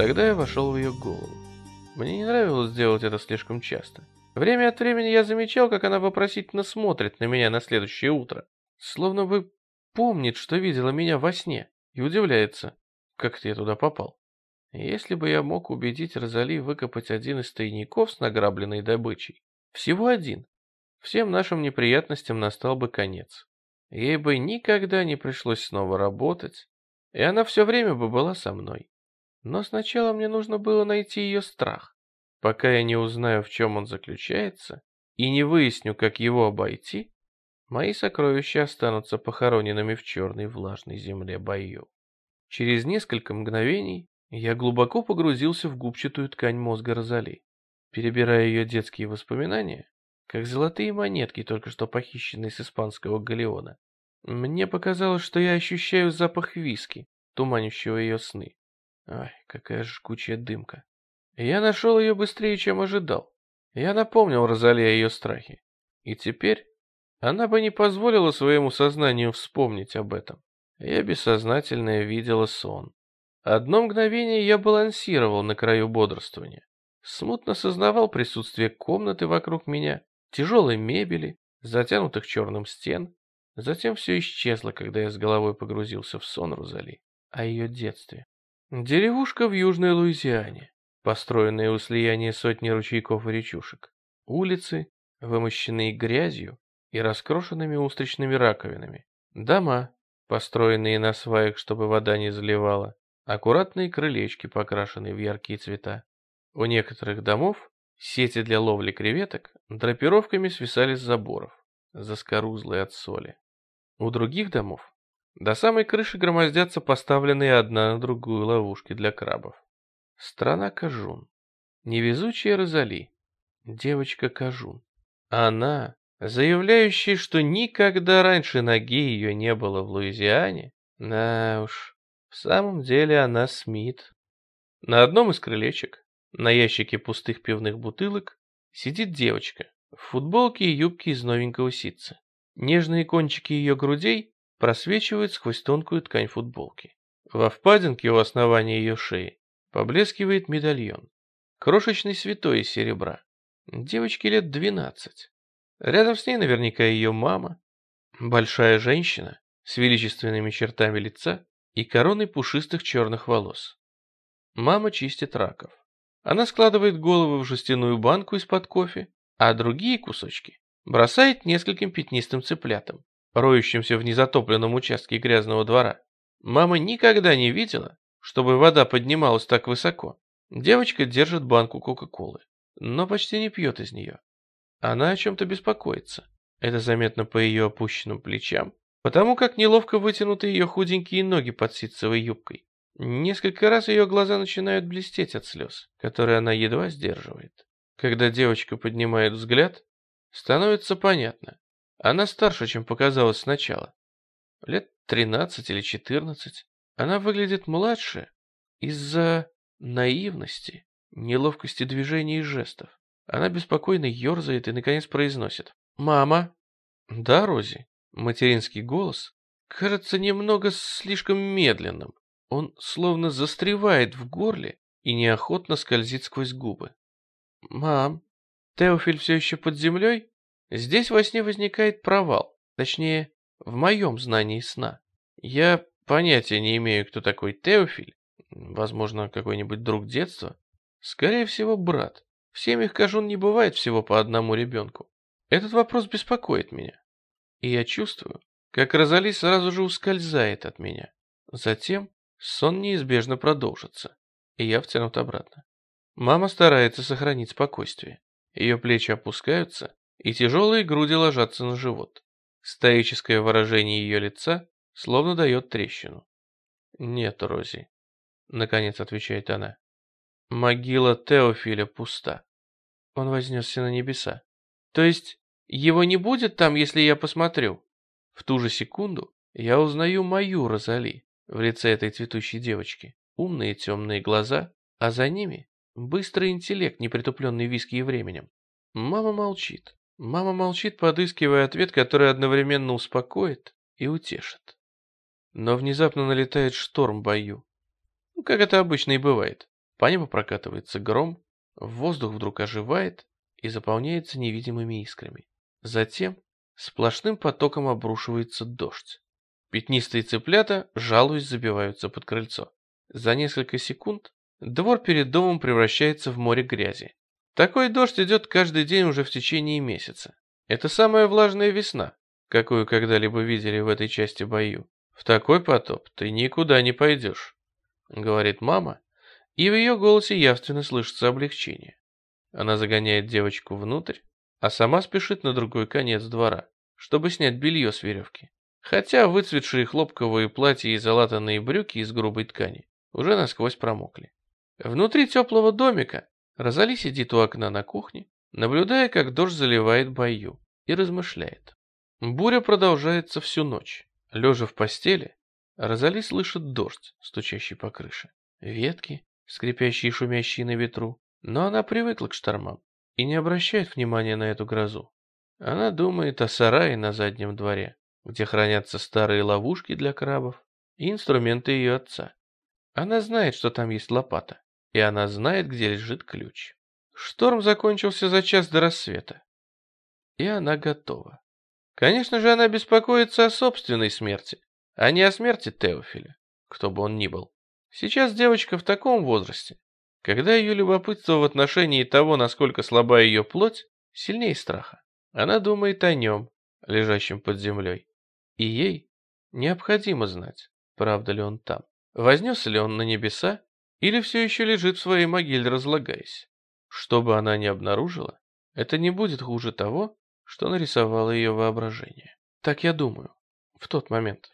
Тогда я вошел в ее голову. Мне не нравилось делать это слишком часто. Время от времени я замечал, как она вопросительно смотрит на меня на следующее утро. Словно бы помнит, что видела меня во сне, и удивляется, как я туда попал. Если бы я мог убедить Розали выкопать один из тайников с награбленной добычей, всего один, всем нашим неприятностям настал бы конец. Ей бы никогда не пришлось снова работать, и она все время бы была со мной. Но сначала мне нужно было найти ее страх. Пока я не узнаю, в чем он заключается, и не выясню, как его обойти, мои сокровища останутся похороненными в черной влажной земле бою. Через несколько мгновений я глубоко погрузился в губчатую ткань мозга Розали, перебирая ее детские воспоминания, как золотые монетки, только что похищенные с испанского галеона. Мне показалось, что я ощущаю запах виски, туманящего ее сны. Ай, какая жгучая дымка. Я нашел ее быстрее, чем ожидал. Я напомнил Розали о ее страхе. И теперь она бы не позволила своему сознанию вспомнить об этом. Я бессознательно видела сон. Одно мгновение я балансировал на краю бодрствования. Смутно сознавал присутствие комнаты вокруг меня, тяжелой мебели, затянутых черным стен. Затем все исчезло, когда я с головой погрузился в сон Розали о ее детстве. Деревушка в Южной Луизиане, построенная у слияния сотни ручейков и речушек. Улицы, вымощенные грязью и раскрошенными устричными раковинами. Дома, построенные на сваях, чтобы вода не заливала. Аккуратные крылечки, покрашенные в яркие цвета. У некоторых домов сети для ловли креветок драпировками свисали с заборов, заскорузлые от соли. У других домов до самой крыши громоздятся поставленные одна на другую ловушки для крабов. Страна Кажун. Невезучая Розали. Девочка Кажун. Она, заявляющая, что никогда раньше ноги ее не было в Луизиане, да уж, в самом деле она Смит. На одном из крылечек, на ящике пустых пивных бутылок, сидит девочка в футболке и юбке из новенького ситца. Нежные кончики ее грудей просвечивает сквозь тонкую ткань футболки. Во впадинке у основания ее шеи поблескивает медальон. Крошечный святой из серебра. Девочке лет двенадцать. Рядом с ней наверняка ее мама. Большая женщина с величественными чертами лица и короной пушистых черных волос. Мама чистит раков. Она складывает головы в жестяную банку из-под кофе, а другие кусочки бросает нескольким пятнистым цыплятам роющимся в незатопленном участке грязного двора. Мама никогда не видела, чтобы вода поднималась так высоко. Девочка держит банку Кока-Колы, но почти не пьет из нее. Она о чем-то беспокоится. Это заметно по ее опущенным плечам, потому как неловко вытянуты ее худенькие ноги под ситцевой юбкой. Несколько раз ее глаза начинают блестеть от слез, которые она едва сдерживает. Когда девочка поднимает взгляд, становится понятно, она старше, чем показалось сначала. Лет 13 или 14. Она выглядит младше из-за наивности, неловкости движений и жестов. Она беспокойно ерзает и, наконец, произносит. «Мама!» «Да, Рози?» Материнский голос кажется немного слишком медленным. Он словно застревает в горле и неохотно скользит сквозь губы. «Мам, Теофиль все еще под землей?» Здесь во сне возникает провал, точнее, в моем знании сна. Я понятия не имею, кто такой Теофиль, возможно, какой-нибудь друг детства. Скорее всего, брат. В семьях Кажун не бывает всего по одному ребенку. Этот вопрос беспокоит меня. И я чувствую, как Розали сразу же ускользает от меня. Затем сон неизбежно продолжится, и я втянут обратно. Мама старается сохранить спокойствие. Ее плечи опускаются, и тяжелые груди ложатся на живот. Стоическое выражение ее лица словно дает трещину. «Нет, Рози», — наконец отвечает она. «Могила Теофиля пуста. Он вознесся на небеса. То есть его не будет там, если я посмотрю?» В ту же секунду я узнаю мою Розали в лице этой цветущей девочки. Умные темные глаза, а за ними быстрый интеллект, не притупленный виски и временем. Мама молчит. Мама молчит, подыскивая ответ, который одновременно успокоит и утешит. Но внезапно налетает шторм бою. Ну, как это обычно и бывает. По небу прокатывается гром, воздух вдруг оживает и заполняется невидимыми искрами. Затем сплошным потоком обрушивается дождь. Пятнистые цыплята, жалуясь, забиваются под крыльцо. За несколько секунд двор перед домом превращается в море грязи. Такой дождь идет каждый день уже в течение месяца. Это самая влажная весна, какую когда-либо видели в этой части бою. В такой потоп ты никуда не пойдешь, говорит мама, и в ее голосе явственно слышится облегчение. Она загоняет девочку внутрь, а сама спешит на другой конец двора, чтобы снять белье с веревки. Хотя выцветшие хлопковые платья и залатанные брюки из грубой ткани уже насквозь промокли. Внутри теплого домика Розали сидит у окна на кухне, наблюдая, как дождь заливает бою, и размышляет. Буря продолжается всю ночь. Лежа в постели, Розали слышит дождь, стучащий по крыше, ветки, скрипящие и шумящие на ветру, но она привыкла к штормам и не обращает внимания на эту грозу. Она думает о сарае на заднем дворе, где хранятся старые ловушки для крабов и инструменты ее отца. Она знает, что там есть лопата, и она знает, где лежит ключ. Шторм закончился за час до рассвета, и она готова. Конечно же, она беспокоится о собственной смерти, а не о смерти Теофиля, кто бы он ни был. Сейчас девочка в таком возрасте, когда ее любопытство в отношении того, насколько слаба ее плоть, сильнее страха. Она думает о нем, лежащем под землей. И ей необходимо знать, правда ли он там. Вознесся ли он на небеса, или все еще лежит в своей могиле, разлагаясь. Что бы она ни обнаружила, это не будет хуже того, что нарисовало ее воображение. Так я думаю, в тот момент.